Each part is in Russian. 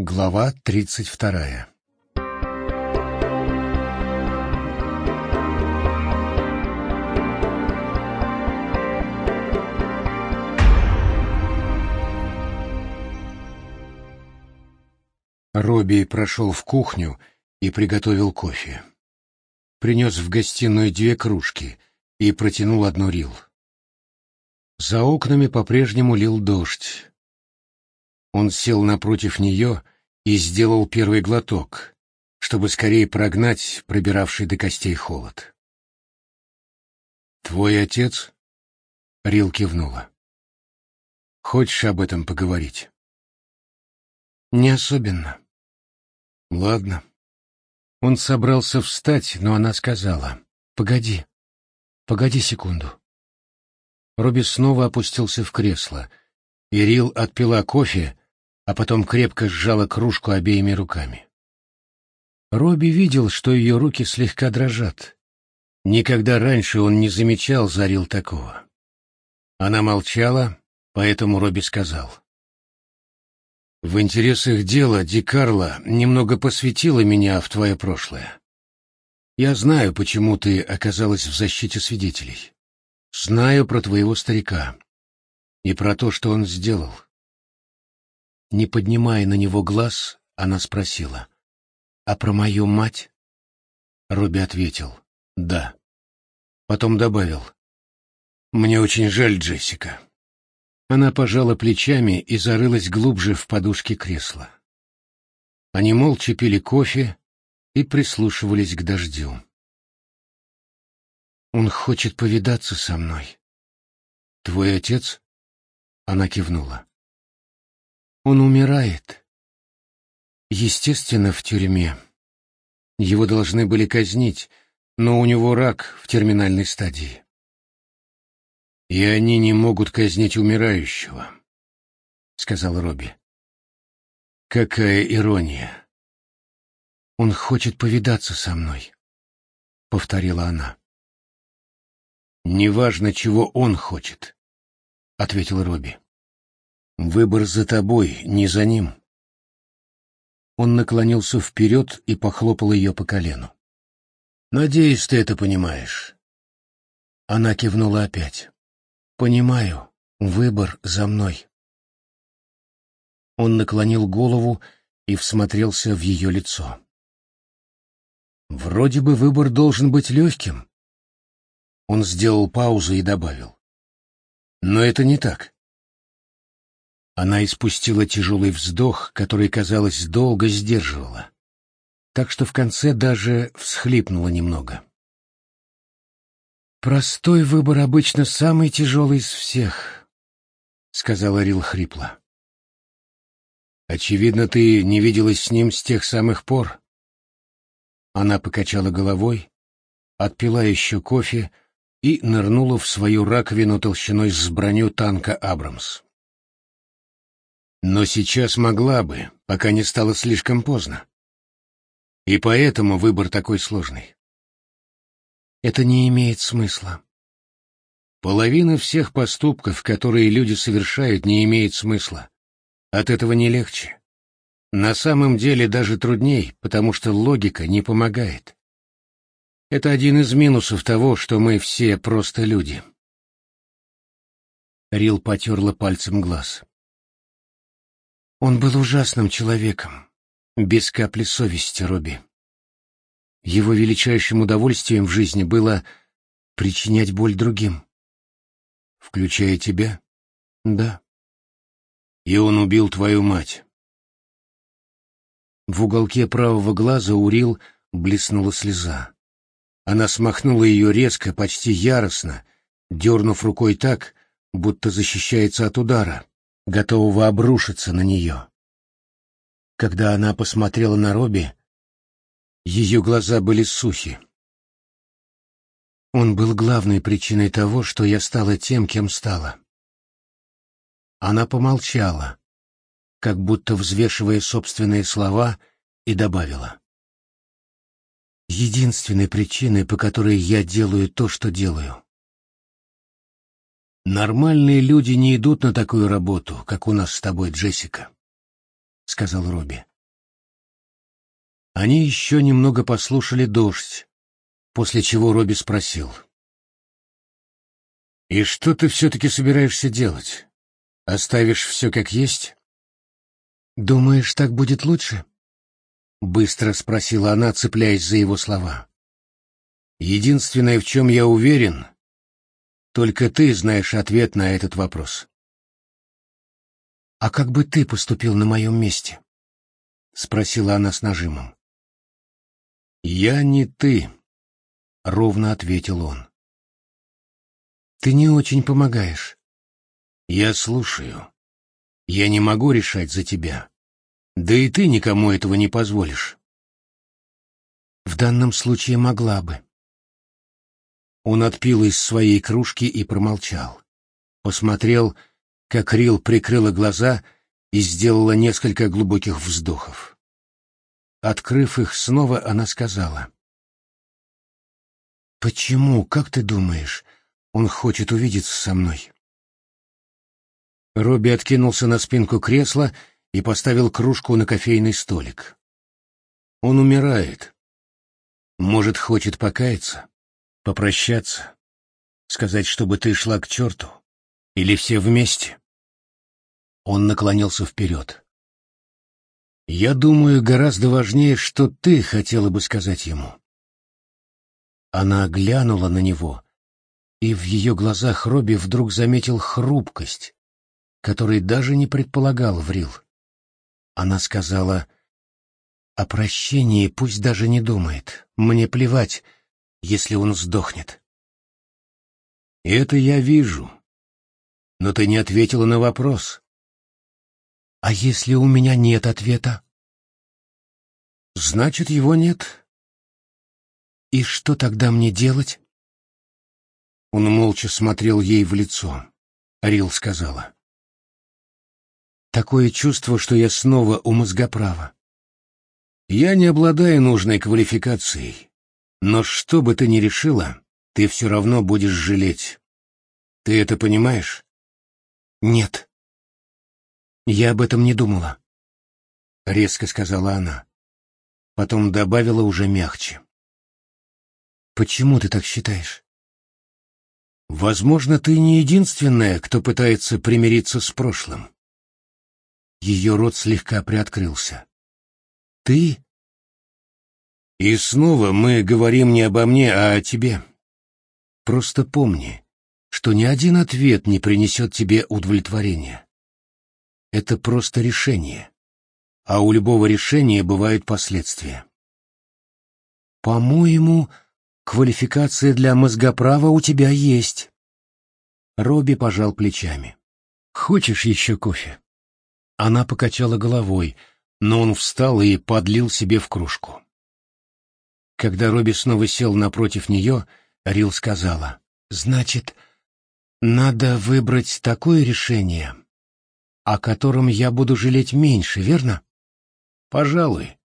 Глава тридцать вторая Робби прошел в кухню и приготовил кофе. Принес в гостиную две кружки и протянул одну рил. За окнами по-прежнему лил дождь. Он сел напротив нее и сделал первый глоток, чтобы скорее прогнать пробиравший до костей холод. «Твой отец?» — Рил кивнула. «Хочешь об этом поговорить?» «Не особенно». «Ладно». Он собрался встать, но она сказала, «Погоди, погоди секунду». Робби снова опустился в кресло. Ирил отпила кофе, а потом крепко сжала кружку обеими руками. Робби видел, что ее руки слегка дрожат. Никогда раньше он не замечал Зарил такого. Она молчала, поэтому Робби сказал. «В интересах дела Ди Карло немного посвятила меня в твое прошлое. Я знаю, почему ты оказалась в защите свидетелей. Знаю про твоего старика и про то, что он сделал. Не поднимая на него глаз, она спросила, «А про мою мать?» Робби ответил, «Да». Потом добавил, «Мне очень жаль, Джессика». Она пожала плечами и зарылась глубже в подушки кресла. Они молча пили кофе и прислушивались к дождю. Он хочет повидаться со мной. Твой отец? Она кивнула. Он умирает. Естественно, в тюрьме. Его должны были казнить, но у него рак в терминальной стадии. И они не могут казнить умирающего, сказал Робби. Какая ирония. Он хочет повидаться со мной, повторила она. «Неважно, чего он хочет», — ответил Робби. «Выбор за тобой, не за ним». Он наклонился вперед и похлопал ее по колену. «Надеюсь, ты это понимаешь». Она кивнула опять. «Понимаю. Выбор за мной». Он наклонил голову и всмотрелся в ее лицо. «Вроде бы выбор должен быть легким», он сделал паузу и добавил. Но это не так. Она испустила тяжелый вздох, который, казалось, долго сдерживала, так что в конце даже всхлипнула немного. «Простой выбор обычно самый тяжелый из всех», — сказала Рил хрипло. «Очевидно, ты не виделась с ним с тех самых пор». Она покачала головой, отпила еще кофе, и нырнула в свою раковину толщиной с броню танка «Абрамс». Но сейчас могла бы, пока не стало слишком поздно. И поэтому выбор такой сложный. Это не имеет смысла. Половина всех поступков, которые люди совершают, не имеет смысла. От этого не легче. На самом деле даже трудней, потому что логика не помогает. Это один из минусов того, что мы все просто люди. Рил потерла пальцем глаз. Он был ужасным человеком, без капли совести, Робби. Его величайшим удовольствием в жизни было причинять боль другим. Включая тебя? Да. И он убил твою мать. В уголке правого глаза у Рил блеснула слеза. Она смахнула ее резко, почти яростно, дернув рукой так, будто защищается от удара, готового обрушиться на нее. Когда она посмотрела на Робби, ее глаза были сухи. Он был главной причиной того, что я стала тем, кем стала. Она помолчала, как будто взвешивая собственные слова, и добавила единственной причиной, по которой я делаю то, что делаю. Нормальные люди не идут на такую работу, как у нас с тобой, Джессика, сказал Робби. Они еще немного послушали дождь, после чего Робби спросил. «И что ты все-таки собираешься делать? Оставишь все как есть?» «Думаешь, так будет лучше?» — быстро спросила она, цепляясь за его слова. «Единственное, в чем я уверен, только ты знаешь ответ на этот вопрос». «А как бы ты поступил на моем месте?» — спросила она с нажимом. «Я не ты», — ровно ответил он. «Ты не очень помогаешь». «Я слушаю. Я не могу решать за тебя. Да и ты никому этого не позволишь». «В данном случае могла бы». Он отпил из своей кружки и промолчал. Посмотрел, как Рил прикрыла глаза и сделала несколько глубоких вздохов. Открыв их снова, она сказала. «Почему, как ты думаешь, он хочет увидеться со мной?» Робби откинулся на спинку кресла и поставил кружку на кофейный столик. «Он умирает. Может, хочет покаяться, попрощаться, сказать, чтобы ты шла к черту, или все вместе?» Он наклонился вперед. Я думаю, гораздо важнее, что ты хотела бы сказать ему. Она глянула на него, и в ее глазах Робби вдруг заметил хрупкость, которой даже не предполагал Врил. Она сказала, «О прощении пусть даже не думает. Мне плевать, если он сдохнет». «Это я вижу. Но ты не ответила на вопрос. А если у меня нет ответа? Значит, его нет. И что тогда мне делать? Он молча смотрел ей в лицо. Арил сказала. Такое чувство, что я снова у мозгоправа. Я не обладаю нужной квалификацией, но что бы ты ни решила, ты все равно будешь жалеть. Ты это понимаешь? Нет. «Я об этом не думала», — резко сказала она. Потом добавила уже мягче. «Почему ты так считаешь?» «Возможно, ты не единственная, кто пытается примириться с прошлым». Ее рот слегка приоткрылся. «Ты?» «И снова мы говорим не обо мне, а о тебе. Просто помни, что ни один ответ не принесет тебе удовлетворения это просто решение, а у любого решения бывают последствия. По-моему, квалификация для мозгоправа у тебя есть. Робби пожал плечами. Хочешь еще кофе? Она покачала головой, но он встал и подлил себе в кружку. Когда Робби снова сел напротив нее, Рил сказала, «Значит, надо выбрать такое решение, о котором я буду жалеть меньше, верно? Пожалуй.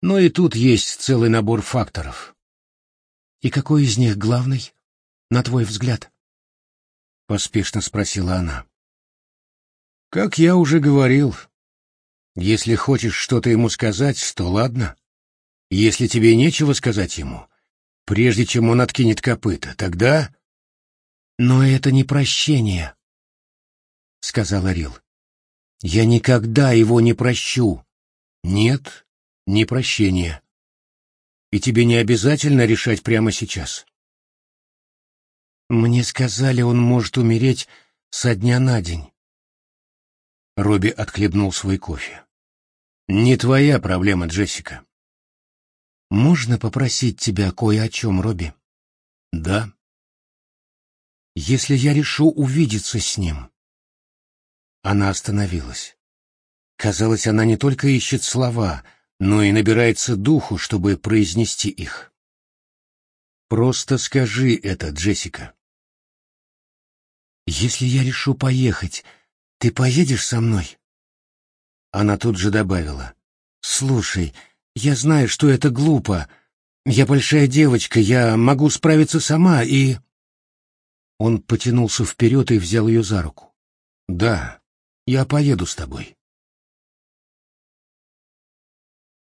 Но и тут есть целый набор факторов. И какой из них главный, на твой взгляд? Поспешно спросила она. Как я уже говорил, если хочешь что-то ему сказать, то ладно. Если тебе нечего сказать ему, прежде чем он откинет копыта, тогда... Но это не прощение, — сказала Рил. Я никогда его не прощу. Нет, не прощение. И тебе не обязательно решать прямо сейчас. Мне сказали, он может умереть со дня на день. Робби отхлебнул свой кофе. Не твоя проблема, Джессика. Можно попросить тебя кое о чем, Робби? Да. Если я решу увидеться с ним, она остановилась. Казалось, она не только ищет слова, но и набирается духу, чтобы произнести их. «Просто скажи это, Джессика». «Если я решу поехать, ты поедешь со мной?» Она тут же добавила. «Слушай, я знаю, что это глупо. Я большая девочка, я могу справиться сама и...» Он потянулся вперед и взял ее за руку. «Да, я поеду с тобой.